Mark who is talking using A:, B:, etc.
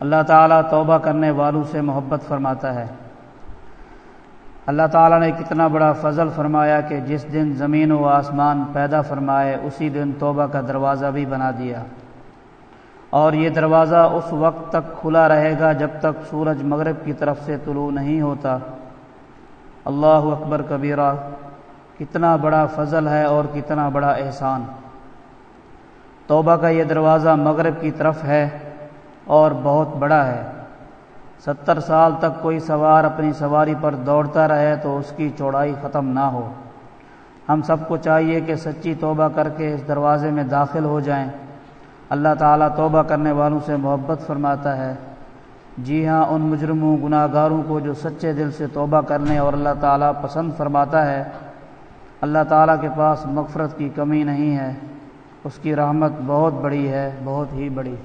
A: اللہ تعالیٰ توبہ کرنے والوں سے محبت فرماتا ہے۔ اللہ تعالیٰ نے کتنا بڑا فضل فرمایا کہ جس دن زمین و آسمان پیدا فرمائے، اسی دن توبہ کا دروازہ بھی بنا دیا۔ اور یہ دروازہ اس وقت تک کھلا رہے گا جب تک سورج مغرب کی طرف سے طلوع نہیں ہوتا۔ اللہ اکبر کبیرہ، کتنا بڑا فضل ہے اور کتنا بڑا احسان۔ توبہ کا یہ دروازہ مغرب کی طرف ہے۔ اور بہت بڑا ہے۔ ستر سال تک کوئی سوار اپنی سواری پر دوڑتا رہے تو اس کی چوڑائی ختم نہ ہو۔ ہم سب کو چاہیے کہ سچی توبہ کر کے اس دروازے میں داخل ہو جائیں۔ اللہ تعالیٰ توبہ کرنے والوں سے محبت فرماتا ہے۔ جی ہاں ان مجرموں گناہ گاروں کو جو سچے دل سے توبہ کرنے اور اللہ تعالیٰ پسند فرماتا ہے، اللہ تعالیٰ کے پاس مغفرت کی کمی نہیں ہے۔ اس کی رحمت بہت بڑی ہے، بہت ہی بڑی۔